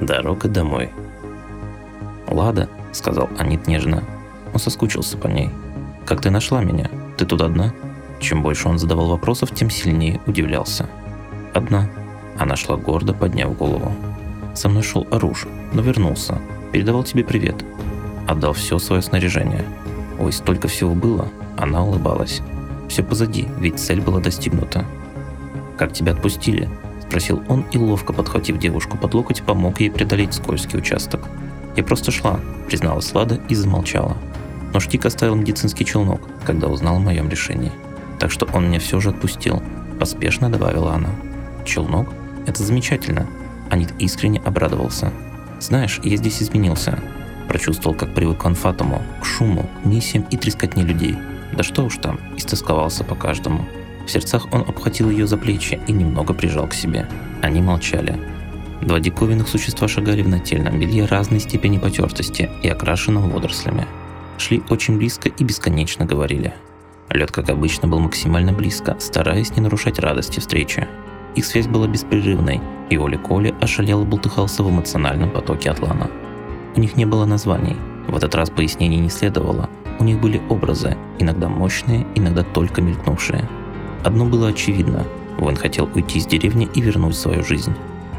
Дорога домой. «Лада», — сказал Анит нежно. Он соскучился по ней. «Как ты нашла меня? Ты тут одна?» Чем больше он задавал вопросов, тем сильнее удивлялся. «Одна». Она шла гордо, подняв голову. «Со мной шел Аруш, но вернулся. Передавал тебе привет. Отдал все свое снаряжение. Ой, столько всего было». Она улыбалась. «Все позади, ведь цель была достигнута». «Как тебя отпустили?» Спросил он и, ловко подхватив девушку под локоть, помог ей преодолеть скользкий участок. «Я просто шла», призналась Лада и замолчала. Но Штик оставил медицинский челнок, когда узнал о моем решении. Так что он меня все же отпустил, поспешно добавила она. Челнок? Это замечательно. Анит искренне обрадовался. Знаешь, я здесь изменился. Прочувствовал, как привык к анфатому, к шуму, к миссиям и трескотне людей. Да что уж там, истосковался по каждому. В сердцах он обхватил ее за плечи и немного прижал к себе. Они молчали. Два диковинных существа шагали в нательном белье разной степени потертости и окрашенном водорослями. Шли очень близко и бесконечно говорили. Лед, как обычно, был максимально близко, стараясь не нарушать радости встречи. Их связь была беспрерывной, и Оли Коли ошалело болтыхался в эмоциональном потоке Атлана. У них не было названий, в этот раз пояснений не следовало, у них были образы, иногда мощные, иногда только мелькнувшие – Одно было очевидно. Войн хотел уйти из деревни и вернуть свою жизнь.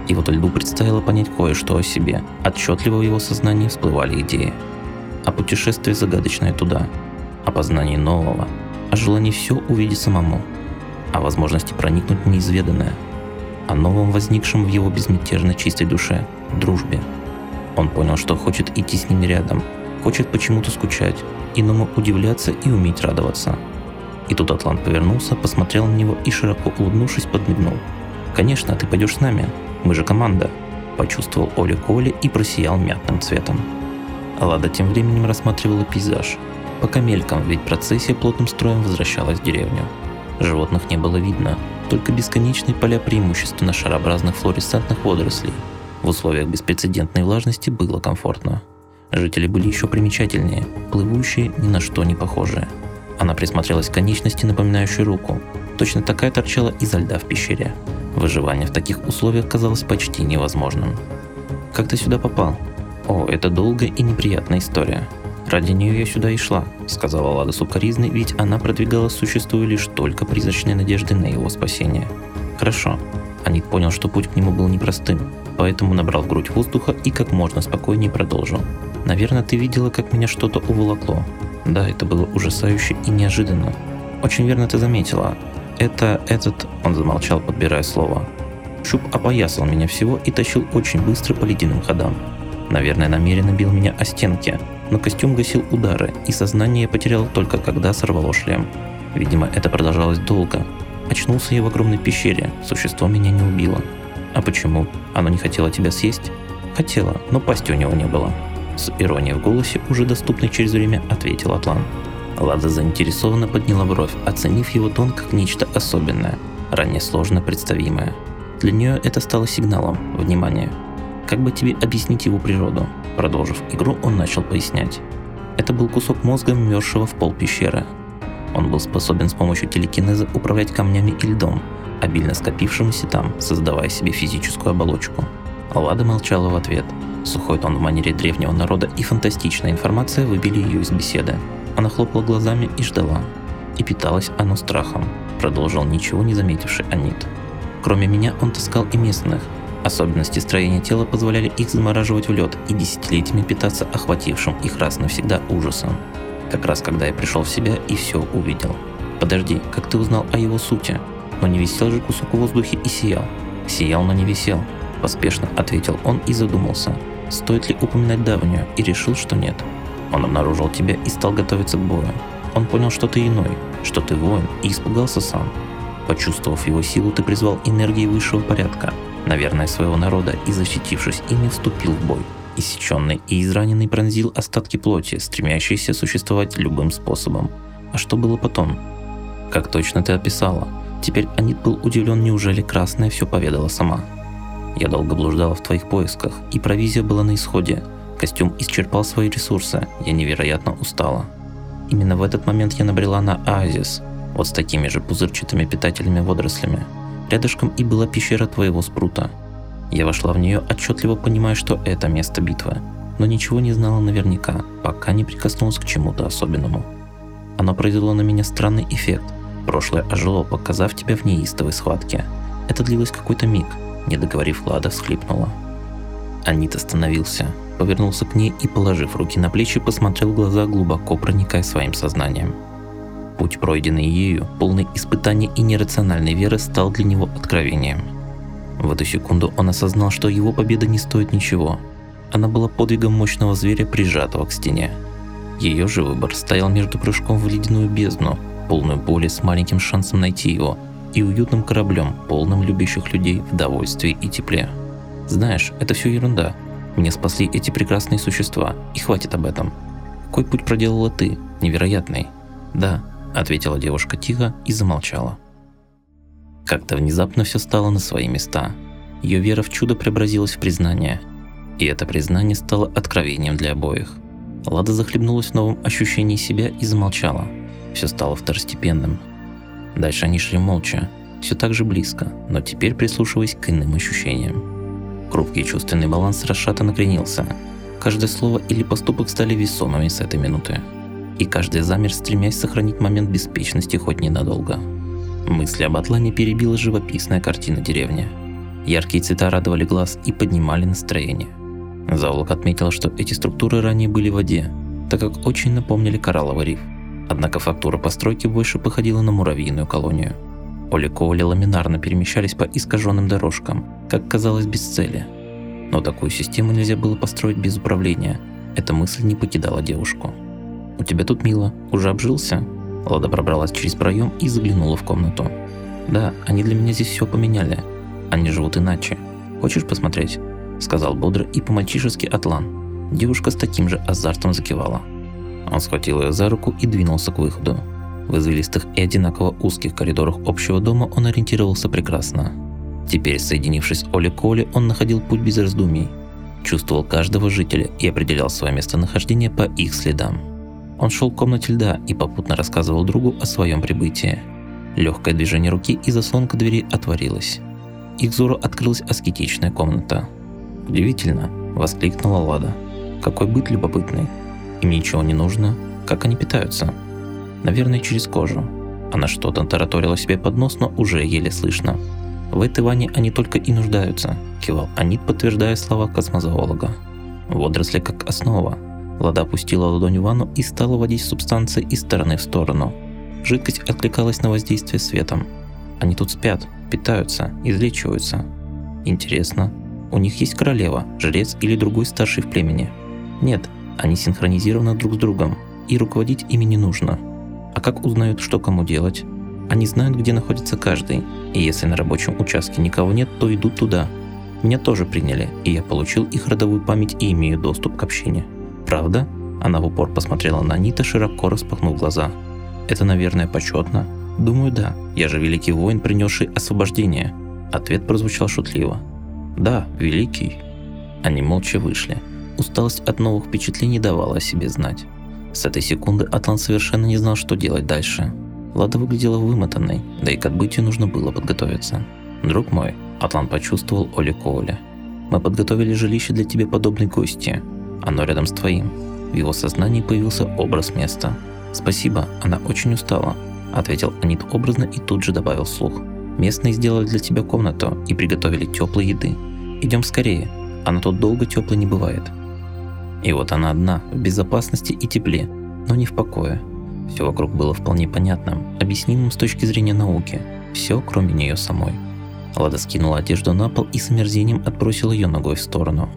И вот льду предстояло понять кое-что о себе. Отчетливо в его сознании всплывали идеи. О путешествии загадочное туда. О познании нового. О желании все увидеть самому. О возможности проникнуть в неизведанное. О новом возникшем в его безмятежно чистой душе – дружбе. Он понял, что хочет идти с ними рядом, хочет почему-то скучать, иному удивляться и уметь радоваться – и тут Атлант повернулся, посмотрел на него и, широко улыбнувшись, подмигнул. «Конечно, ты пойдешь с нами. Мы же команда», – почувствовал Оля Коли и просиял мятным цветом. Лада тем временем рассматривала пейзаж. Пока мельком, ведь процессия плотным строем возвращалась в деревню. Животных не было видно, только бесконечные поля преимущественно шарообразных флуоресцентных водорослей. В условиях беспрецедентной влажности было комфортно. Жители были еще примечательнее, плывущие, ни на что не похожие – она присмотрелась к конечности, напоминающей руку. Точно такая торчала изо льда в пещере. Выживание в таких условиях казалось почти невозможным. «Как ты сюда попал?» «О, это долгая и неприятная история. Ради нее я сюда и шла», — сказала Лада сукоризной, ведь она продвигала существуя лишь только призрачной надежды на его спасение. «Хорошо». Анит понял, что путь к нему был непростым, поэтому набрал в грудь воздуха и как можно спокойнее продолжил. «Наверное, ты видела, как меня что-то уволокло. Да, это было ужасающе и неожиданно. Очень верно ты заметила. Это этот... Он замолчал, подбирая слово. Шуб опоясал меня всего и тащил очень быстро по ледяным ходам. Наверное, намеренно бил меня о стенки, но костюм гасил удары, и сознание я потерял только когда сорвало шлем. Видимо, это продолжалось долго. Очнулся я в огромной пещере, существо меня не убило. А почему? Оно не хотело тебя съесть? Хотело, но пасти у него не было. С иронией в голосе, уже доступной через время, ответил Атлан. Лада заинтересованно подняла бровь, оценив его тон как нечто особенное, ранее сложно представимое. Для нее это стало сигналом внимания. Как бы тебе объяснить его природу? Продолжив игру, он начал пояснять. Это был кусок мозга, мерзшего в пол пещеры. Он был способен с помощью телекинеза управлять камнями и льдом, обильно скопившимся там, создавая себе физическую оболочку. Лада молчала в ответ – Сухой тон в манере древнего народа и фантастичная информация выбили ее из беседы. Она хлопала глазами и ждала. И питалась оно страхом, продолжил ничего не заметивший Анит. Кроме меня он таскал и местных. Особенности строения тела позволяли их замораживать в лед и десятилетиями питаться охватившим их раз навсегда ужасом. Как раз когда я пришел в себя и все увидел. Подожди, как ты узнал о его сути? Но не висел же кусок в воздухе и сиял. Сиял, но не висел. Поспешно ответил он и задумался – стоит ли упоминать давнюю, и решил, что нет. Он обнаружил тебя и стал готовиться к бою. Он понял, что ты иной, что ты воин, и испугался сам. Почувствовав его силу, ты призвал энергии высшего порядка, наверное, своего народа, и защитившись ими, вступил в бой. Иссеченный и израненный пронзил остатки плоти, стремящиеся существовать любым способом. А что было потом? Как точно ты описала. Теперь Анит был удивлен, неужели Красная все поведала сама. Я долго блуждала в твоих поисках, и провизия была на исходе. Костюм исчерпал свои ресурсы, я невероятно устала. Именно в этот момент я набрела на оазис, вот с такими же пузырчатыми питательными водорослями. Рядышком и была пещера твоего спрута. Я вошла в нее, отчетливо понимая, что это место битвы, но ничего не знала наверняка, пока не прикоснулась к чему-то особенному. Оно произвело на меня странный эффект. Прошлое ожило, показав тебя в неистовой схватке. Это длилось какой-то миг. Не договорив, Лада всхлипнула. Анит остановился, повернулся к ней и, положив руки на плечи, посмотрел в глаза, глубоко проникая своим сознанием. Путь, пройденный ею, полный испытаний и нерациональной веры, стал для него откровением. В эту секунду он осознал, что его победа не стоит ничего. Она была подвигом мощного зверя, прижатого к стене. Ее же выбор стоял между прыжком в ледяную бездну, полную боли с маленьким шансом найти его, и уютным кораблем, полным любящих людей в довольстве и тепле. Знаешь, это все ерунда. Мне спасли эти прекрасные существа, и хватит об этом. Какой путь проделала ты? Невероятный. Да, ответила девушка тихо и замолчала. Как-то внезапно все стало на свои места. Ее вера в чудо преобразилась в признание. И это признание стало откровением для обоих. Лада захлебнулась в новом ощущении себя и замолчала. Все стало второстепенным. Дальше они шли молча, все так же близко, но теперь прислушиваясь к иным ощущениям. Хрупкий чувственный баланс расшато накренился. Каждое слово или поступок стали весомыми с этой минуты. И каждый замер, стремясь сохранить момент беспечности хоть ненадолго. Мысли об Атлане перебила живописная картина деревни. Яркие цвета радовали глаз и поднимали настроение. Заулок отметил, что эти структуры ранее были в воде, так как очень напомнили коралловый риф. Однако фактура постройки больше походила на муравьиную колонию. Оли Коули ламинарно перемещались по искаженным дорожкам, как казалось без цели. Но такую систему нельзя было построить без управления. Эта мысль не покидала девушку. «У тебя тут мило. Уже обжился?» Лада пробралась через проем и заглянула в комнату. «Да, они для меня здесь все поменяли. Они живут иначе. Хочешь посмотреть?» Сказал бодро и по-мальчишески Атлан. Девушка с таким же азартом закивала. Он схватил ее за руку и двинулся к выходу. В извилистых и одинаково узких коридорах общего дома он ориентировался прекрасно. Теперь, соединившись Оли Коли, он находил путь без раздумий. Чувствовал каждого жителя и определял свое местонахождение по их следам. Он шел к комнате льда и попутно рассказывал другу о своем прибытии. Легкое движение руки и заслонка двери отворилась. Их взору открылась аскетичная комната. «Удивительно!» – воскликнула Лада. «Какой быт любопытный! Им ничего не нужно. Как они питаются?» «Наверное, через кожу». Она что-то тараторила себе под нос, но уже еле слышно. «В этой ванне они только и нуждаются», – кивал Анит, подтверждая слова космозоолога. «Водоросли как основа, Лада опустила ладонь в ванну и стала водить субстанции из стороны в сторону. Жидкость откликалась на воздействие светом. Они тут спят, питаются, излечиваются. Интересно, у них есть королева, жрец или другой старший в племени? Нет, они синхронизированы друг с другом, и руководить ими не нужно. А как узнают, что кому делать? Они знают, где находится каждый, и если на рабочем участке никого нет, то идут туда. Меня тоже приняли, и я получил их родовую память и имею доступ к общению. Правда? Она в упор посмотрела на Нита, широко распахнув глаза. Это, наверное, почетно. Думаю, да. Я же великий воин, принесший освобождение. Ответ прозвучал шутливо. Да, великий. Они молча вышли. Усталость от новых впечатлений давала о себе знать. С этой секунды Атлан совершенно не знал, что делать дальше. Лада выглядела вымотанной, да и к отбытию нужно было подготовиться. «Друг мой», Атлан почувствовал Оли Коуля, «мы подготовили жилище для тебя подобной гости. Оно рядом с твоим. В его сознании появился образ места. «Спасибо, она очень устала», – ответил Анит образно и тут же добавил слух. «Местные сделали для тебя комнату и приготовили теплой еды. Идем скорее, она тут долго теплой не бывает». И вот она одна, в безопасности и тепле, но не в покое. Все вокруг было вполне понятным, объяснимым с точки зрения науки. Все, кроме нее самой. Лада скинула одежду на пол и с омерзением отбросила ее ногой в сторону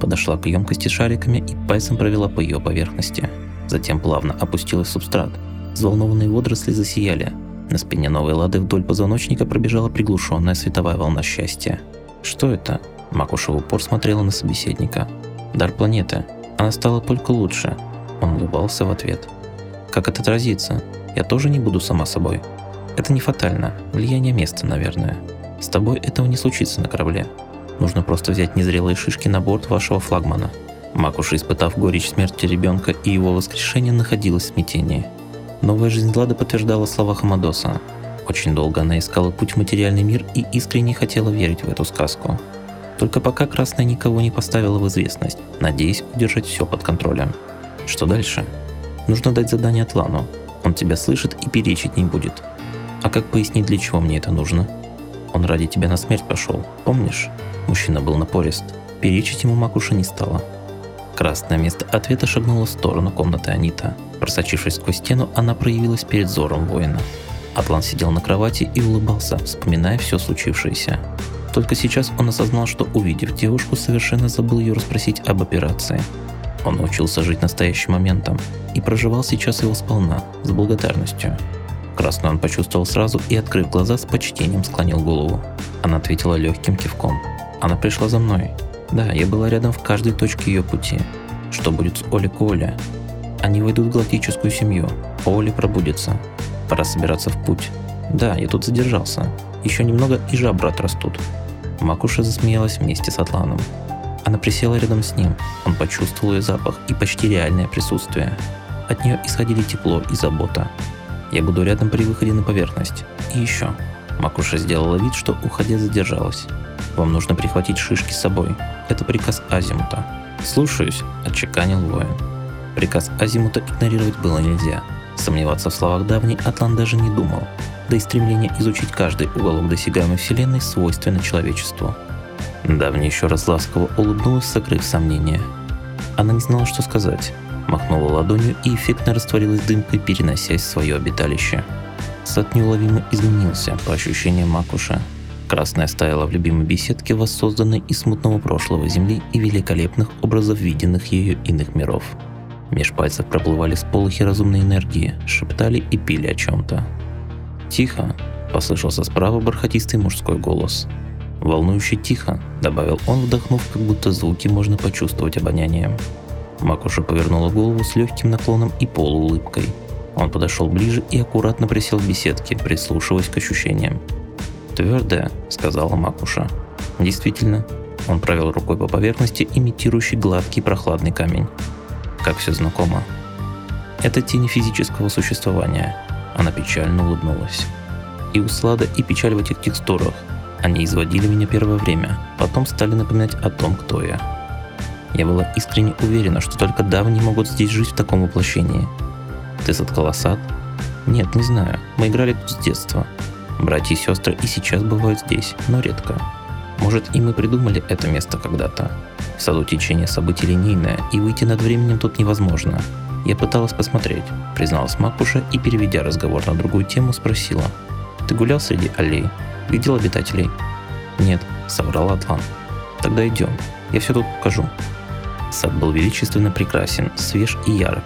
подошла к емкости шариками и пальцем провела по ее поверхности. Затем плавно опустилась в субстрат. Взволнованные водоросли засияли. На спине новой лады вдоль позвоночника пробежала приглушенная световая волна счастья. Что это? Макуша в упор смотрела на собеседника. Дар планеты. Она стала только лучше. Он улыбался в ответ. Как это отразится? Я тоже не буду сама собой. Это не фатально. Влияние места, наверное. С тобой этого не случится на корабле. Нужно просто взять незрелые шишки на борт вашего флагмана. Макуша, испытав горечь смерти ребенка и его воскрешения, находилась в смятении. Новая жизнь Влада подтверждала слова Хамадоса. Очень долго она искала путь в материальный мир и искренне хотела верить в эту сказку. Только пока Красная никого не поставила в известность, надеясь удержать все под контролем. Что дальше? Нужно дать задание Атлану. Он тебя слышит и перечить не будет. А как пояснить, для чего мне это нужно? Он ради тебя на смерть пошел, помнишь? Мужчина был напорист. Перечить ему Макуша не стала. Красное место ответа шагнула в сторону комнаты Анита. Просочившись сквозь стену, она проявилась перед взором воина. Атлан сидел на кровати и улыбался, вспоминая все случившееся. Только сейчас он осознал, что увидев девушку, совершенно забыл ее расспросить об операции. Он научился жить настоящим моментом и проживал сейчас его сполна, с благодарностью. Красную он почувствовал сразу и, открыв глаза, с почтением склонил голову. Она ответила легким кивком. Она пришла за мной. Да, я была рядом в каждой точке ее пути. Что будет с Оли Коля? Они войдут в галактическую семью. Оли пробудется. Пора собираться в путь. Да, я тут задержался. Еще немного и жабры отрастут. Макуша засмеялась вместе с Атланом. Она присела рядом с ним. Он почувствовал ее запах и почти реальное присутствие. От нее исходили тепло и забота. Я буду рядом при выходе на поверхность. И еще. Макуша сделала вид, что уходя задержалась. Вам нужно прихватить шишки с собой. Это приказ Азимута. Слушаюсь, отчеканил воин. Приказ Азимута игнорировать было нельзя. Сомневаться в словах давней Атлан даже не думал. Да и стремление изучить каждый уголок досягаемой вселенной свойственно человечеству. Давний еще раз ласково улыбнулась, сокрыв сомнения. Она не знала, что сказать. Махнула ладонью и эффектно растворилась дымкой, переносясь в свое обиталище. Сад неуловимо изменился по ощущениям Макуша. Красная стояла в любимой беседке, воссозданной из смутного прошлого Земли и великолепных образов виденных ею иных миров. Меж пальцев проплывали сполохи разумной энергии, шептали и пили о чем-то. «Тихо!» – послышался справа бархатистый мужской голос. «Волнующе тихо!» – добавил он, вдохнув, как будто звуки можно почувствовать обонянием. Макуша повернула голову с легким наклоном и полуулыбкой. Он подошел ближе и аккуратно присел в беседке, прислушиваясь к ощущениям. «Твердая», — сказала Макуша. «Действительно». Он провел рукой по поверхности, имитирующий гладкий прохладный камень. Как все знакомо. Это тени физического существования. Она печально улыбнулась. И услада, и печаль в этих текстурах. Они изводили меня первое время, потом стали напоминать о том, кто я. Я была искренне уверена, что только давние могут здесь жить в таком воплощении. Ты соткала сад? Нет, не знаю. Мы играли тут с детства. Братья и сестры и сейчас бывают здесь, но редко. Может, и мы придумали это место когда-то. В саду течение событий линейное, и выйти над временем тут невозможно. Я пыталась посмотреть, призналась Макуша и, переведя разговор на другую тему, спросила. Ты гулял среди аллей? Видел обитателей? Нет, соврал Атлан. Тогда идем, я все тут покажу. Сад был величественно прекрасен, свеж и ярок.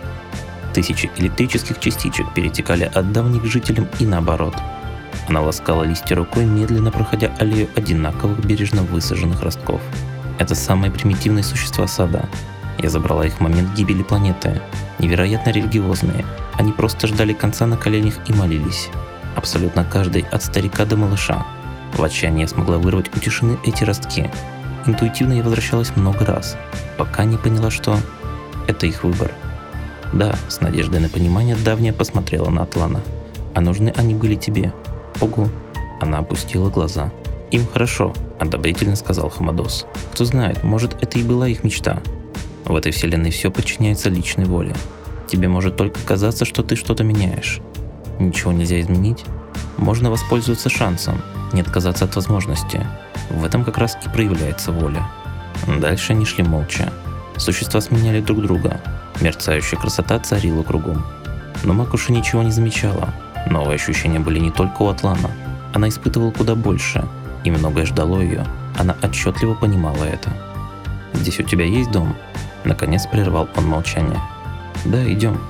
Тысячи электрических частичек перетекали от давних жителям и наоборот – она ласкала листья рукой, медленно проходя аллею одинаковых бережно высаженных ростков. Это самые примитивные существа сада. Я забрала их в момент гибели планеты. Невероятно религиозные. Они просто ждали конца на коленях и молились. Абсолютно каждый, от старика до малыша. В отчаянии смогла вырвать у тишины эти ростки. Интуитивно я возвращалась много раз, пока не поняла, что это их выбор. Да, с надеждой на понимание давняя посмотрела на Атлана. А нужны они были тебе, Ого. Она опустила глаза. Им хорошо, одобрительно сказал Хамадос. Кто знает, может это и была их мечта. В этой вселенной все подчиняется личной воле. Тебе может только казаться, что ты что-то меняешь. Ничего нельзя изменить. Можно воспользоваться шансом, не отказаться от возможности. В этом как раз и проявляется воля. Дальше они шли молча. Существа сменяли друг друга. Мерцающая красота царила кругом. Но Макуша ничего не замечала, Новые ощущения были не только у Атлана. Она испытывала куда больше, и многое ждало ее. Она отчетливо понимала это. «Здесь у тебя есть дом?» Наконец прервал он молчание. «Да, идем».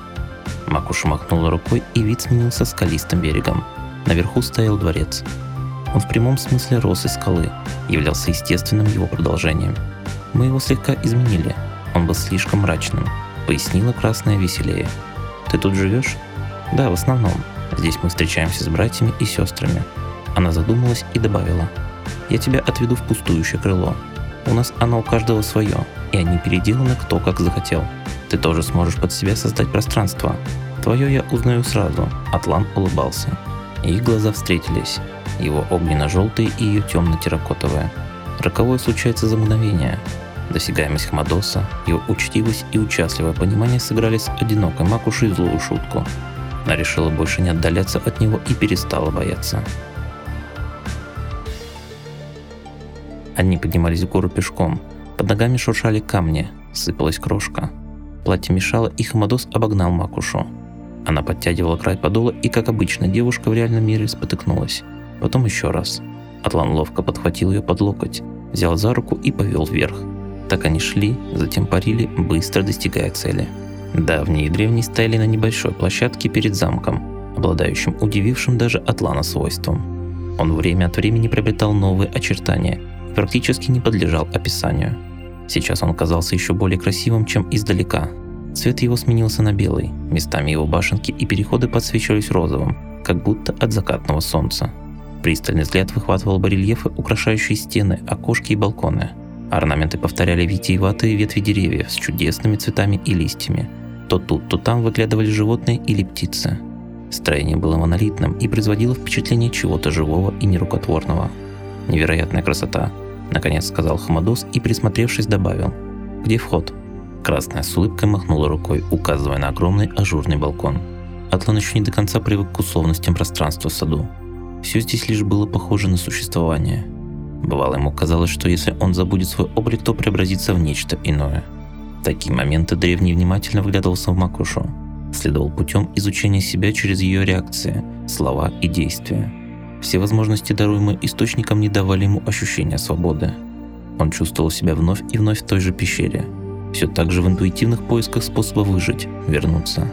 Макуша махнула рукой, и вид сменился скалистым берегом. Наверху стоял дворец. Он в прямом смысле рос из скалы, являлся естественным его продолжением. Мы его слегка изменили. Он был слишком мрачным, пояснила красная веселее. «Ты тут живешь?» «Да, в основном. Здесь мы встречаемся с братьями и сестрами. Она задумалась и добавила. Я тебя отведу в пустующее крыло. У нас оно у каждого свое, и они переделаны кто как захотел. Ты тоже сможешь под себя создать пространство. Твое я узнаю сразу. Атлан улыбался. Их глаза встретились. Его огненно-желтые и ее темно-терракотовые. Роковое случается за мгновение. Досягаемость Хамадоса, его учтивость и участливое понимание сыграли с одинокой Макушей злую шутку. Она решила больше не отдаляться от него и перестала бояться. Они поднимались в гору пешком. Под ногами шуршали камни, сыпалась крошка. Платье мешало, и Хамадос обогнал Макушу. Она подтягивала край подола, и, как обычно, девушка в реальном мире спотыкнулась. Потом еще раз. Атлан ловко подхватил ее под локоть, взял за руку и повел вверх. Так они шли, затем парили, быстро достигая цели. Давние и древние стояли на небольшой площадке перед замком, обладающим удивившим даже Атлана свойством. Он время от времени приобретал новые очертания практически не подлежал описанию. Сейчас он казался еще более красивым, чем издалека. Цвет его сменился на белый, местами его башенки и переходы подсвечивались розовым, как будто от закатного солнца. Пристальный взгляд выхватывал барельефы, украшающие стены, окошки и балконы. Орнаменты повторяли витиеватые ветви деревьев с чудесными цветами и листьями. То тут, то там выглядывали животные или птицы. Строение было монолитным и производило впечатление чего-то живого и нерукотворного. Невероятная красота, Наконец сказал Хамадос и, присмотревшись, добавил. «Где вход?» Красная с улыбкой махнула рукой, указывая на огромный ажурный балкон. Атлан еще не до конца привык к условностям пространства в саду. Все здесь лишь было похоже на существование. Бывало ему казалось, что если он забудет свой облик, то преобразится в нечто иное. В такие моменты древний внимательно вглядывался в Макушу, следовал путем изучения себя через ее реакции, слова и действия – все возможности, даруемые источником, не давали ему ощущения свободы. Он чувствовал себя вновь и вновь в той же пещере, все так же в интуитивных поисках способа выжить, вернуться.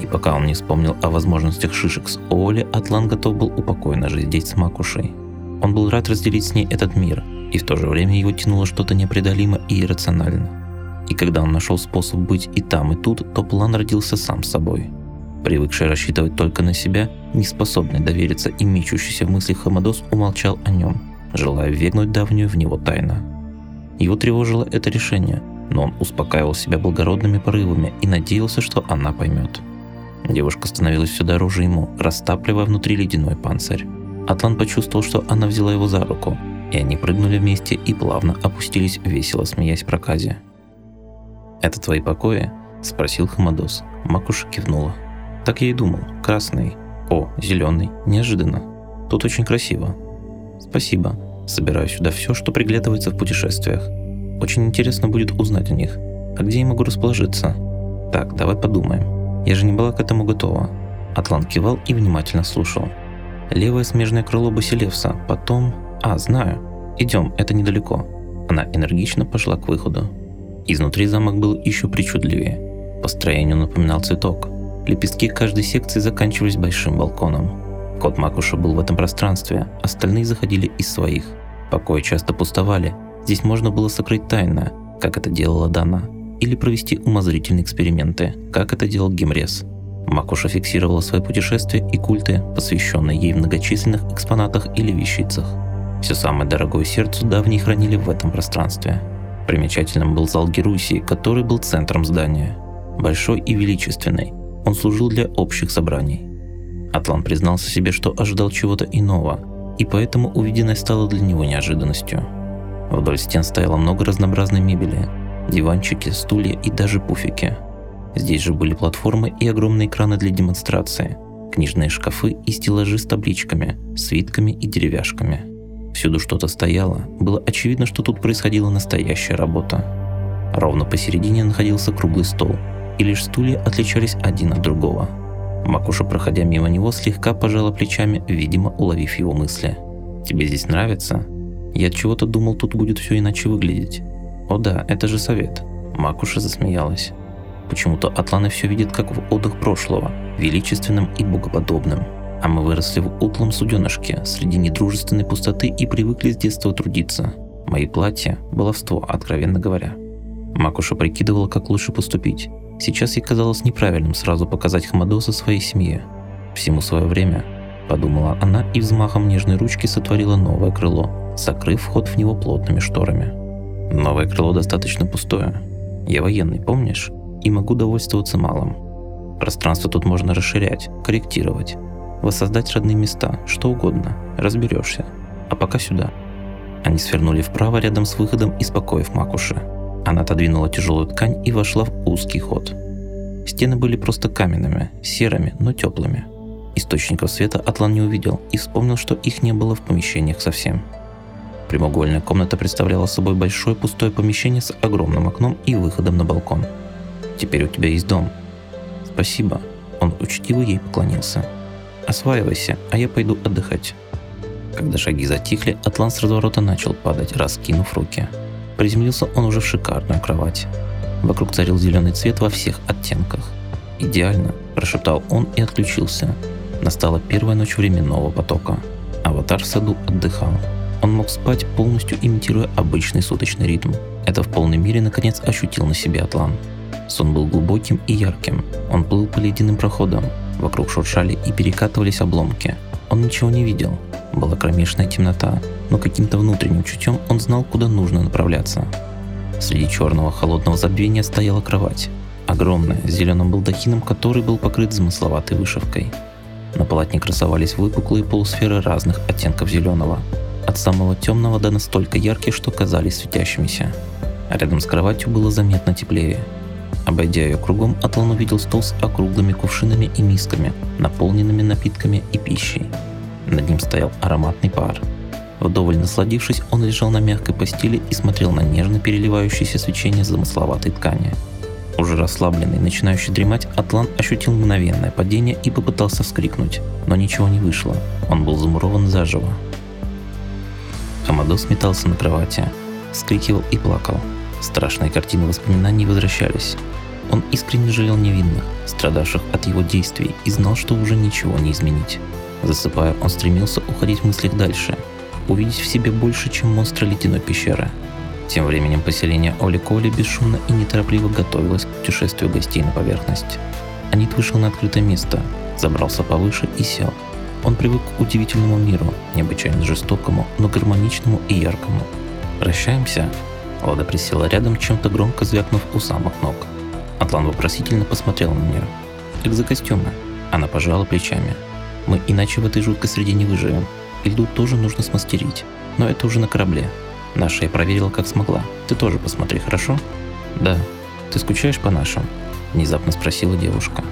И пока он не вспомнил о возможностях шишек с Оли, Атлан готов был упокойно жить с Макушей. Он был рад разделить с ней этот мир, и в то же время его тянуло что-то непреодолимо и иррационально. И когда он нашел способ быть и там, и тут, то план родился сам собой – Привыкший рассчитывать только на себя, не способный довериться и мечущийся в мыслях Хамадос умолчал о нем, желая ввергнуть давнюю в него тайну. Его тревожило это решение, но он успокаивал себя благородными порывами и надеялся, что она поймет. Девушка становилась все дороже ему, растапливая внутри ледяной панцирь. Атлан почувствовал, что она взяла его за руку, и они прыгнули вместе и плавно опустились, весело смеясь проказе. «Это твои покои?» – спросил Хамадос. Макуша кивнула. Так я и думал. Красный. О, зеленый. Неожиданно. Тут очень красиво. Спасибо. Собираю сюда все, что приглядывается в путешествиях. Очень интересно будет узнать о них. А где я могу расположиться? Так, давай подумаем. Я же не была к этому готова. Атлан кивал и внимательно слушал. Левое смежное крыло Басилевса, потом... А, знаю. Идем, это недалеко. Она энергично пошла к выходу. Изнутри замок был еще причудливее. По строению напоминал цветок. Лепестки каждой секции заканчивались большим балконом. Кот Макуша был в этом пространстве, остальные заходили из своих. Покои часто пустовали, здесь можно было сокрыть тайно, как это делала Дана, или провести умозрительные эксперименты, как это делал Гимрес. Макуша фиксировала свои путешествия и культы, посвященные ей в многочисленных экспонатах или вещицах. Все самое дорогое сердцу давние хранили в этом пространстве. Примечательным был зал Герусии, который был центром здания. Большой и величественный, он служил для общих собраний. Атлан признался себе, что ожидал чего-то иного, и поэтому увиденное стало для него неожиданностью. Вдоль стен стояло много разнообразной мебели, диванчики, стулья и даже пуфики. Здесь же были платформы и огромные экраны для демонстрации, книжные шкафы и стеллажи с табличками, свитками и деревяшками. Всюду что-то стояло, было очевидно, что тут происходила настоящая работа. Ровно посередине находился круглый стол – и лишь стулья отличались один от другого. Макуша, проходя мимо него, слегка пожала плечами, видимо, уловив его мысли. «Тебе здесь нравится?» «Я чего-то думал, тут будет все иначе выглядеть». «О да, это же совет». Макуша засмеялась. Почему-то атланы все видят как в отдых прошлого, величественным и богоподобным. А мы выросли в утлом суденышке, среди недружественной пустоты и привыкли с детства трудиться. Мои платья – баловство, откровенно говоря. Макуша прикидывала, как лучше поступить. Сейчас ей казалось неправильным сразу показать Хамадоса своей семье. Всему свое время, подумала она и взмахом нежной ручки сотворила новое крыло, закрыв вход в него плотными шторами. Новое крыло достаточно пустое. Я военный, помнишь? И могу довольствоваться малым. Пространство тут можно расширять, корректировать, воссоздать родные места, что угодно, разберешься. А пока сюда. Они свернули вправо рядом с выходом из покоев Макуши. Она отодвинула тяжелую ткань и вошла в узкий ход. Стены были просто каменными, серыми, но теплыми. Источников света Атлан не увидел и вспомнил, что их не было в помещениях совсем. Прямоугольная комната представляла собой большое пустое помещение с огромным окном и выходом на балкон. «Теперь у тебя есть дом». «Спасибо». Он учтиво ей поклонился. «Осваивайся, а я пойду отдыхать». Когда шаги затихли, Атлан с разворота начал падать, раскинув руки. Приземлился он уже в шикарную кровать. Вокруг царил зеленый цвет во всех оттенках. «Идеально», – прошептал он и отключился. Настала первая ночь временного потока. Аватар в саду отдыхал. Он мог спать, полностью имитируя обычный суточный ритм. Это в полной мере наконец ощутил на себе Атлан. Сон был глубоким и ярким. Он плыл по ледяным проходам. Вокруг шуршали и перекатывались обломки. Он ничего не видел, была кромешная темнота, но каким-то внутренним чутьем он знал, куда нужно направляться. Среди черного холодного забвения стояла кровать. Огромная, с зеленым балдахином, который был покрыт замысловатой вышивкой. На полотне красовались выпуклые полусферы разных оттенков зеленого, от самого темного до настолько ярких, что казались светящимися. А рядом с кроватью было заметно теплее. Обойдя ее кругом, Атлан увидел стол с округлыми кувшинами и мисками, наполненными напитками и пищей. Над ним стоял ароматный пар. Вдоволь насладившись, он лежал на мягкой постели и смотрел на нежно переливающееся свечение замысловатой ткани. Уже расслабленный, начинающий дремать, Атлан ощутил мгновенное падение и попытался вскрикнуть, но ничего не вышло. Он был замурован заживо. Хамадос метался на кровати, вскрикивал и плакал. Страшные картины воспоминаний возвращались. Он искренне жалел невинных, страдавших от его действий, и знал, что уже ничего не изменить. Засыпая, он стремился уходить в мыслях дальше, увидеть в себе больше, чем монстра ледяной пещеры. Тем временем поселение Оли-Коли бесшумно и неторопливо готовилось к путешествию гостей на поверхность. Анит вышел на открытое место, забрался повыше и сел. Он привык к удивительному миру, необычайно жестокому, но гармоничному и яркому. «Прощаемся?» Лада присела рядом, чем-то громко звякнув у самых ног. Атлан вопросительно посмотрел на нее. «Экзокостюмы». Она пожала плечами. Мы иначе в этой жуткой среде не выживем. Ильду тоже нужно смастерить. Но это уже на корабле. Наша я проверила как смогла. Ты тоже посмотри, хорошо? Да. Ты скучаешь по нашим? Внезапно спросила девушка.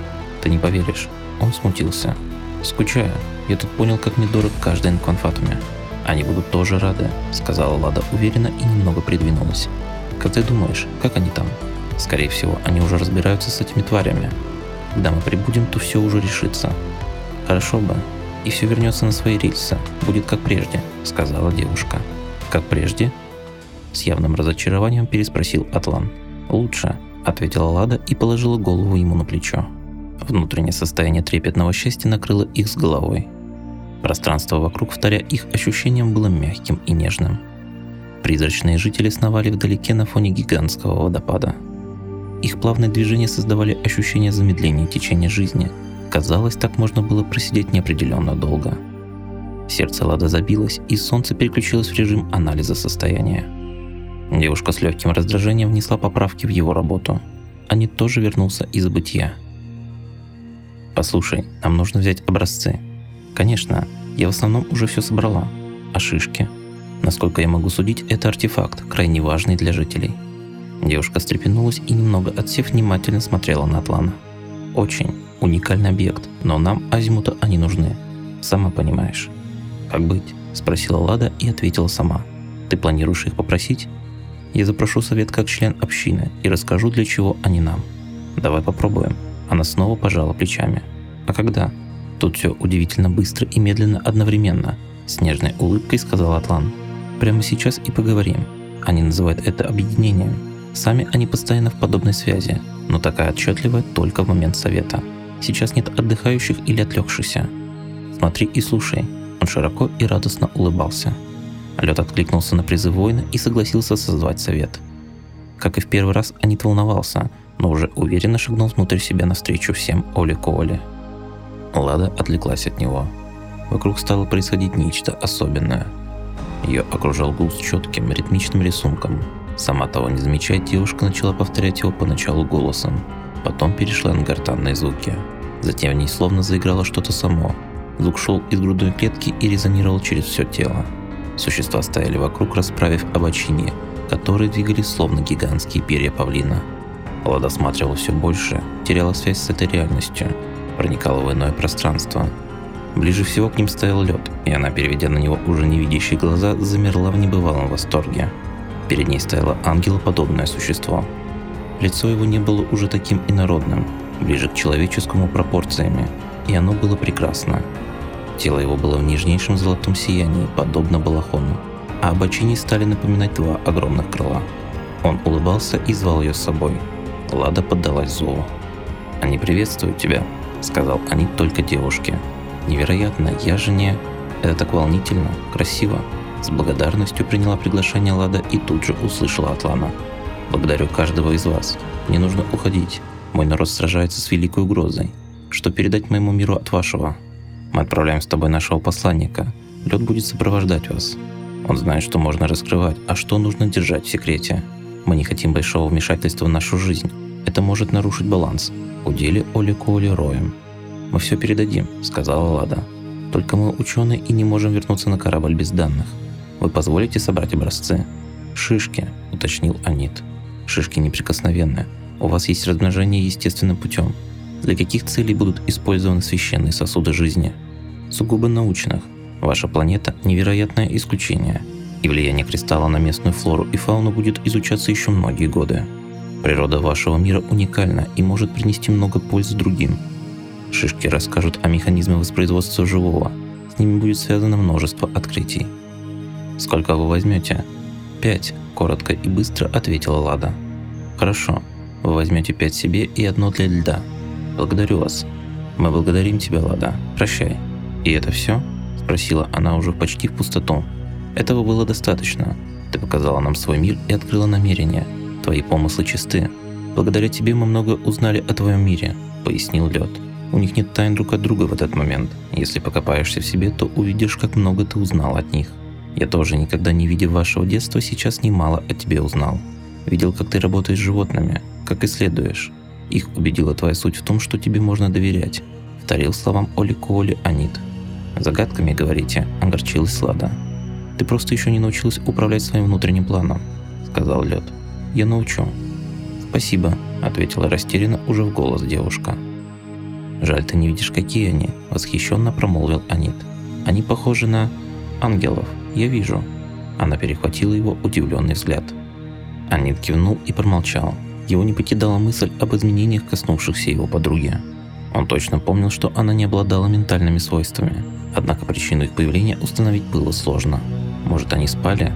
Ты не поверишь. Он смутился. Скучаю. Я тут понял, как мне дорог каждый на конфатуме. Они будут тоже рады, сказала Лада уверенно и немного придвинулась. Как ты думаешь, как они там? Скорее всего, они уже разбираются с этими тварями. Когда мы прибудем, то все уже решится. Хорошо бы. И все вернется на свои рельсы. Будет как прежде, сказала девушка. Как прежде? С явным разочарованием переспросил Атлан. Лучше, ответила Лада и положила голову ему на плечо. Внутреннее состояние трепетного счастья накрыло их с головой. Пространство вокруг, вторя их ощущениям, было мягким и нежным. Призрачные жители сновали вдалеке на фоне гигантского водопада. Их плавные движения создавали ощущение замедления течения жизни – Казалось, так можно было просидеть неопределенно долго. Сердце Лада забилось, и солнце переключилось в режим анализа состояния. Девушка с легким раздражением внесла поправки в его работу. Они тоже вернулся из бытия. «Послушай, нам нужно взять образцы». «Конечно, я в основном уже все собрала. А шишки?» Насколько я могу судить, это артефакт, крайне важный для жителей. Девушка встрепенулась и немного отсев внимательно смотрела на Атлана. Очень уникальный объект, но нам азимута они нужны. Сама понимаешь. Как быть? Спросила Лада и ответила сама. Ты планируешь их попросить? Я запрошу совет как член общины и расскажу, для чего они нам. Давай попробуем. Она снова пожала плечами. А когда? Тут все удивительно быстро и медленно одновременно. С нежной улыбкой сказал Атлан. Прямо сейчас и поговорим. Они называют это объединением. Сами они постоянно в подобной связи, но такая отчетливая только в момент совета. Сейчас нет отдыхающих или отлегшихся. Смотри и слушай. Он широко и радостно улыбался. Лед откликнулся на призыв воина и согласился созвать совет. Как и в первый раз, Анит волновался, но уже уверенно шагнул внутрь себя навстречу всем Оли-Коли. Лада отвлеклась от него. Вокруг стало происходить нечто особенное. Ее окружал гул с четким ритмичным рисунком. Сама того не замечая, девушка начала повторять его поначалу голосом, потом перешла на гортанные звуки. Затем в ней словно заиграло что-то само. Звук шел из грудной клетки и резонировал через все тело. Существа стояли вокруг, расправив обочине, которые двигались словно гигантские перья павлина. Лада осматривала все больше, теряла связь с этой реальностью, проникала в иное пространство. Ближе всего к ним стоял лед, и она, переведя на него уже невидящие глаза, замерла в небывалом восторге. Перед ней стояло ангелоподобное существо. Лицо его не было уже таким инородным, ближе к человеческому пропорциями, и оно было прекрасно. Тело его было в нежнейшем золотом сиянии, подобно балахону, а обочини стали напоминать два огромных крыла. Он улыбался и звал ее с собой. Лада поддалась зову. «Они приветствуют тебя», — сказал они только девушке. «Невероятно, я же не...» «Это так волнительно, красиво». С благодарностью приняла приглашение Лада и тут же услышала от Лана. «Благодарю каждого из вас. Не нужно уходить. Мой народ сражается с великой угрозой. Что передать моему миру от вашего? Мы отправляем с тобой нашего посланника. Лед будет сопровождать вас. Он знает, что можно раскрывать, а что нужно держать в секрете. Мы не хотим большого вмешательства в нашу жизнь. Это может нарушить баланс. Удели Оли Коли Роем. Мы все передадим, сказала Лада. Только мы ученые и не можем вернуться на корабль без данных. Вы позволите собрать образцы? Шишки, уточнил Анит. Шишки неприкосновенные. У вас есть размножение естественным путем. Для каких целей будут использованы священные сосуды жизни? Сугубо научных. Ваша планета – невероятное исключение, и влияние кристалла на местную флору и фауну будет изучаться еще многие годы. Природа вашего мира уникальна и может принести много пользы другим. Шишки расскажут о механизме воспроизводства живого. С ними будет связано множество открытий. «Сколько вы возьмете?» «Пять», – коротко и быстро ответила Лада. «Хорошо. Вы возьмете пять себе и одно для льда. Благодарю вас. Мы благодарим тебя, Лада. Прощай». «И это все?» – спросила она уже почти в пустоту. «Этого было достаточно. Ты показала нам свой мир и открыла намерения. Твои помыслы чисты. Благодаря тебе мы много узнали о твоем мире», – пояснил Лед. У них нет тайн друг от друга в этот момент. Если покопаешься в себе, то увидишь, как много ты узнал от них. Я тоже никогда не видев вашего детства, сейчас немало о тебе узнал. Видел, как ты работаешь с животными, как исследуешь. Их убедила твоя суть в том, что тебе можно доверять. Вторил словам Оли Коли Анит. Загадками, говорите, огорчилась Лада. Ты просто еще не научилась управлять своим внутренним планом, сказал Лед. Я научу. Спасибо, ответила растерянно уже в голос девушка. Жаль, ты не видишь, какие они, восхищенно промолвил Анит. Они похожи на ангелов, я вижу. Она перехватила его удивленный взгляд. Анит кивнул и промолчал. Его не покидала мысль об изменениях, коснувшихся его подруги. Он точно помнил, что она не обладала ментальными свойствами, однако причину их появления установить было сложно. Может, они спали?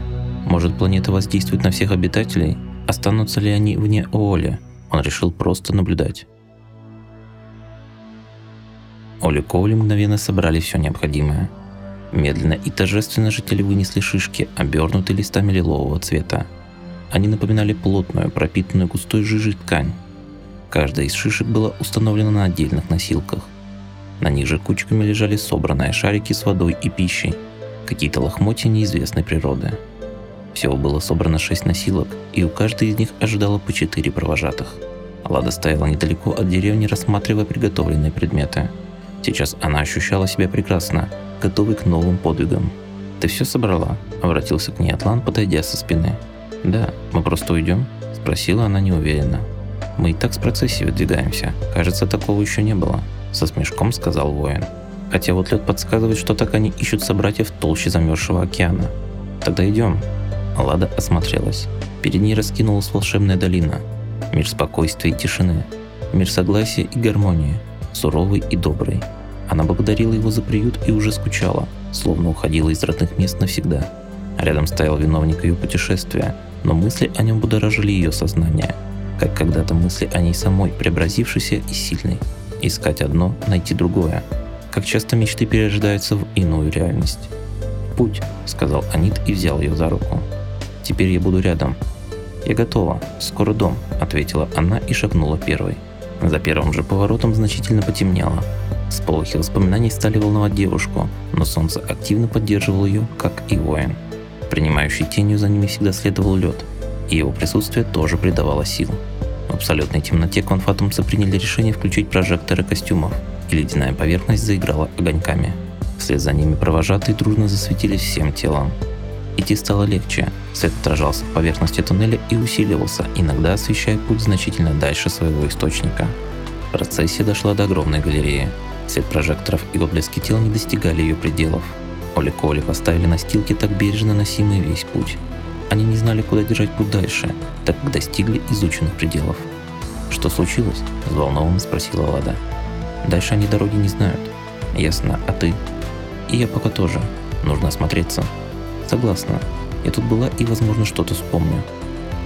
Может, планета воздействует на всех обитателей? Останутся ли они вне Ооли? Он решил просто наблюдать. Оли Коули мгновенно собрали все необходимое. Медленно и торжественно жители вынесли шишки, обернутые листами лилового цвета. Они напоминали плотную, пропитанную густой жижей ткань. Каждая из шишек была установлена на отдельных носилках. На них же кучками лежали собранные шарики с водой и пищей, какие-то лохмотья неизвестной природы. Всего было собрано шесть носилок, и у каждой из них ожидало по четыре провожатых. Лада стояла недалеко от деревни, рассматривая приготовленные предметы. Сейчас она ощущала себя прекрасно, готовой к новым подвигам. «Ты все собрала?» – обратился к ней Атлан, подойдя со спины. «Да, мы просто уйдем?» – спросила она неуверенно. «Мы и так с процессией выдвигаемся. Кажется, такого еще не было», – со смешком сказал воин. Хотя вот лед подсказывает, что так они ищут собратьев в толще замерзшего океана. Тогда идем. Лада осмотрелась. Перед ней раскинулась волшебная долина. Мир спокойствия и тишины. Мир согласия и гармонии. Суровый и добрый. Она благодарила его за приют и уже скучала, словно уходила из родных мест навсегда. Рядом стоял виновник ее путешествия, но мысли о нем будоражили ее сознание, как когда-то мысли о ней самой, преобразившейся и сильной. Искать одно, найти другое. Как часто мечты перерождаются в иную реальность. «Путь», — сказал Анит и взял ее за руку. «Теперь я буду рядом». «Я готова, скоро дом», — ответила она и шагнула первой. За первым же поворотом значительно потемнело. Сполохи воспоминаний стали волновать девушку, но солнце активно поддерживало ее, как и воин. Принимающий тенью за ними всегда следовал лед, и его присутствие тоже придавало сил. В абсолютной темноте конфатумцы приняли решение включить прожекторы костюмов, и ледяная поверхность заиграла огоньками. Вслед за ними провожатые дружно засветились всем телом. Идти стало легче. Свет отражался в поверхности туннеля и усиливался, иногда освещая путь значительно дальше своего источника. Процессия дошла до огромной галереи. Свет прожекторов и отблески тел не достигали ее пределов. Оли Коли поставили настилки, так бережно носимые весь путь. Они не знали, куда держать путь дальше, так как достигли изученных пределов. «Что случилось?» – взволнованно спросила Лада. «Дальше они дороги не знают». «Ясно, а ты?» «И я пока тоже. Нужно осмотреться». «Согласна. Я тут была и, возможно, что-то вспомню».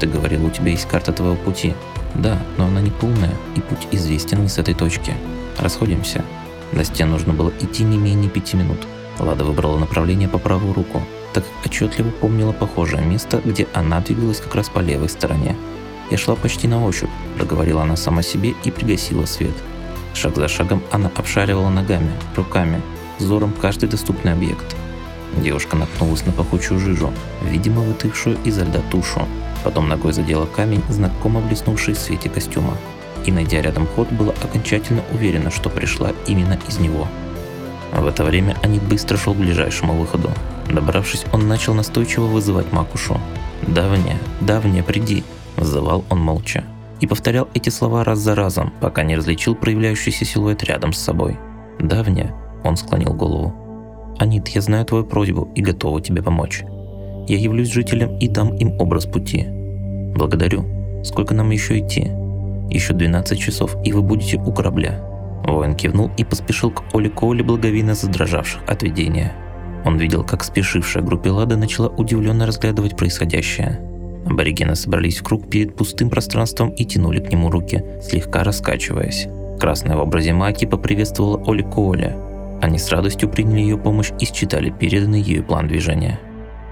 «Ты говорил, у тебя есть карта твоего пути». «Да, но она не полная, и путь известен не с этой точки. Расходимся». До стен нужно было идти не менее пяти минут. Лада выбрала направление по правую руку, так как отчетливо помнила похожее место, где она двигалась как раз по левой стороне. «Я шла почти на ощупь», – проговорила она сама себе и пригасила свет. Шаг за шагом она обшаривала ногами, руками, взором каждый доступный объект. Девушка наткнулась на пахучую жижу, видимо вытывшую изо льда тушу. Потом ногой задела камень, знакомо блеснувший в свете костюма. И найдя рядом ход, была окончательно уверена, что пришла именно из него. В это время Анит быстро шел к ближайшему выходу. Добравшись, он начал настойчиво вызывать Макушу. «Давняя, давняя, приди!» – вызывал он молча. И повторял эти слова раз за разом, пока не различил проявляющийся силуэт рядом с собой. «Давняя!» – он склонил голову. «Анит, я знаю твою просьбу и готова тебе помочь. Я явлюсь жителям и дам им образ пути. Благодарю. Сколько нам еще идти?» «Еще 12 часов, и вы будете у корабля». Воин кивнул и поспешил к Оле Коуле, благовейно задрожавших от видения. Он видел, как спешившая группа Лада начала удивленно разглядывать происходящее. Аборигены собрались в круг перед пустым пространством и тянули к нему руки, слегка раскачиваясь. Красная в образе Маки поприветствовала Оли Коуля. Они с радостью приняли ее помощь и считали переданный ею план движения.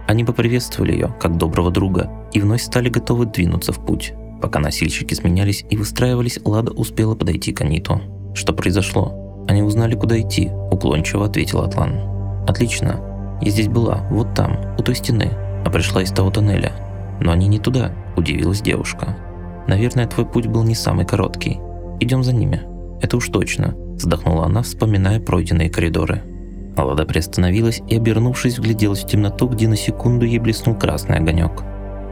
Они поприветствовали ее, как доброго друга, и вновь стали готовы двинуться в путь. Пока носильщики сменялись и выстраивались, Лада успела подойти к Аниту. «Что произошло?» «Они узнали, куда идти», – уклончиво ответил Атлан. «Отлично. Я здесь была, вот там, у той стены, а пришла из того тоннеля. Но они не туда», – удивилась девушка. «Наверное, твой путь был не самый короткий. Идем за ними». «Это уж точно», – вздохнула она, вспоминая пройденные коридоры. Алада приостановилась и, обернувшись, вгляделась в темноту, где на секунду ей блеснул красный огонек.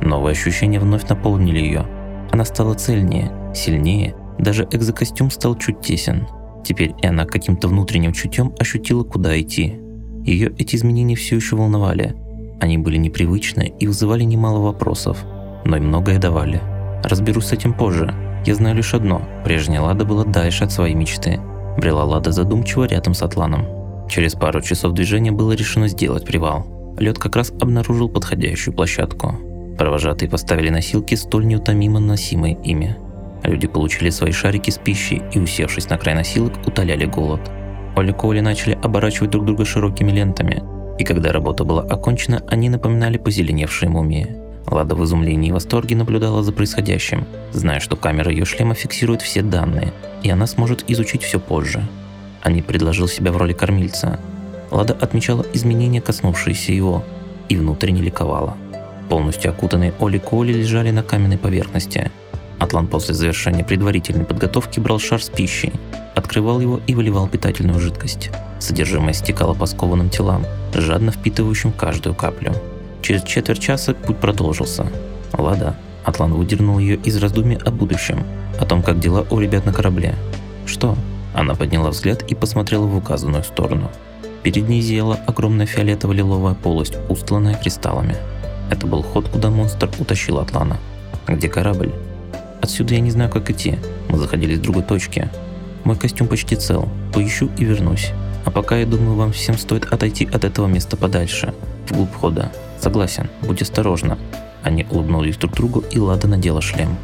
Новые ощущения вновь наполнили ее. Она стала цельнее, сильнее, даже экзокостюм стал чуть тесен. Теперь и она каким-то внутренним чутьем ощутила, куда идти. Ее эти изменения все еще волновали. Они были непривычны и вызывали немало вопросов, но и многое давали. Разберусь с этим позже. Я знаю лишь одно. Прежняя Лада была дальше от своей мечты. Брела Лада задумчиво рядом с Атланом. Через пару часов движения было решено сделать привал. Лед как раз обнаружил подходящую площадку. Провожатые поставили носилки, столь неутомимо носимые ими. Люди получили свои шарики с пищей и, усевшись на край носилок, утоляли голод. Оля Коули начали оборачивать друг друга широкими лентами, и когда работа была окончена, они напоминали позеленевшие мумии. Лада в изумлении и восторге наблюдала за происходящим, зная, что камера ее шлема фиксирует все данные, и она сможет изучить все позже. Ани предложил себя в роли кормильца. Лада отмечала изменения, коснувшиеся его, и внутренне ликовала. Полностью окутанные Оли Коли лежали на каменной поверхности. Атлан после завершения предварительной подготовки брал шар с пищей, открывал его и выливал питательную жидкость. Содержимое стекало по скованным телам, жадно впитывающим каждую каплю. Через четверть часа путь продолжился. Лада. Атлан выдернул ее из раздумий о будущем, о том, как дела у ребят на корабле. Что? Она подняла взгляд и посмотрела в указанную сторону. Перед ней зияла огромная фиолетово-лиловая полость, устланная кристаллами. Это был ход, куда монстр утащил Атлана. Где корабль? Отсюда я не знаю, как идти. Мы заходили с другой точки. Мой костюм почти цел. Поищу и вернусь. А пока я думаю, вам всем стоит отойти от этого места подальше, вглубь хода. Согласен, будь осторожна. Они улыбнулись друг другу, и Лада надела шлем.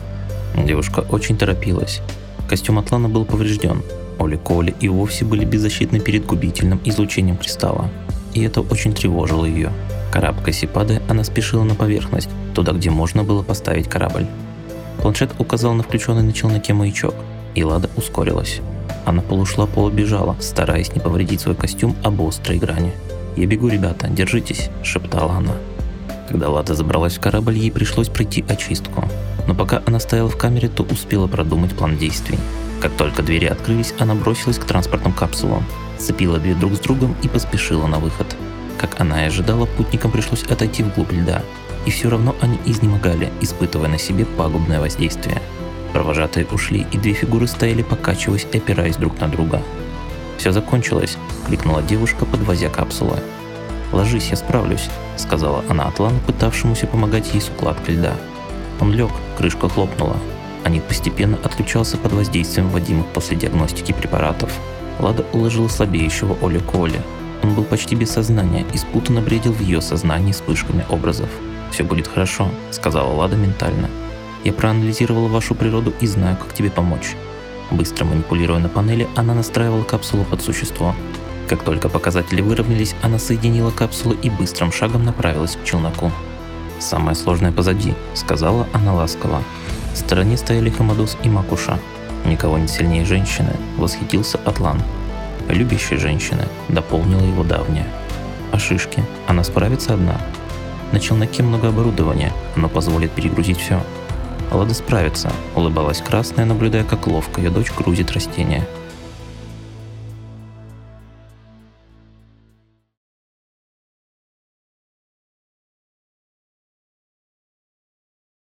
Девушка очень торопилась. Костюм Атлана был поврежден. Оли Коли и вовсе были беззащитны перед губительным излучением кристалла. И это очень тревожило ее. Карабкаясь и падая, она спешила на поверхность, туда, где можно было поставить корабль. Планшет указал на включенный на челноке маячок, и Лада ускорилась. Она полушла полубежала, стараясь не повредить свой костюм об острой грани. «Я бегу, ребята, держитесь», – шептала она. Когда Лада забралась в корабль, ей пришлось пройти очистку. Но пока она стояла в камере, то успела продумать план действий. Как только двери открылись, она бросилась к транспортным капсулам, сцепила две друг с другом и поспешила на выход. Как она и ожидала, путникам пришлось отойти вглубь льда, и все равно они изнемогали, испытывая на себе пагубное воздействие. Провожатые ушли, и две фигуры стояли, покачиваясь и опираясь друг на друга. «Все закончилось», — крикнула девушка, подвозя капсулы. «Ложись, я справлюсь», — сказала она Атлану, пытавшемуся помогать ей с укладкой льда. Он лег, крышка хлопнула. Анит постепенно отключался под воздействием вводимых после диагностики препаратов. Лада уложила слабеющего Оля Коли. Он был почти без сознания и спутанно бредил в ее сознании вспышками образов. «Все будет хорошо», — сказала Лада ментально. «Я проанализировала вашу природу и знаю, как тебе помочь». Быстро манипулируя на панели, она настраивала капсулу под существо. Как только показатели выровнялись, она соединила капсулу и быстрым шагом направилась к челноку. «Самое сложное позади», — сказала она ласково. В стороне стояли Хамадос и Макуша. Никого не сильнее женщины, восхитился Атлан. Любящая женщина, дополнила его давняя. А шишки, она справится одна. На челноке много оборудования, оно позволит перегрузить все. Лада справится, улыбалась красная, наблюдая, как ловко ее дочь грузит растения –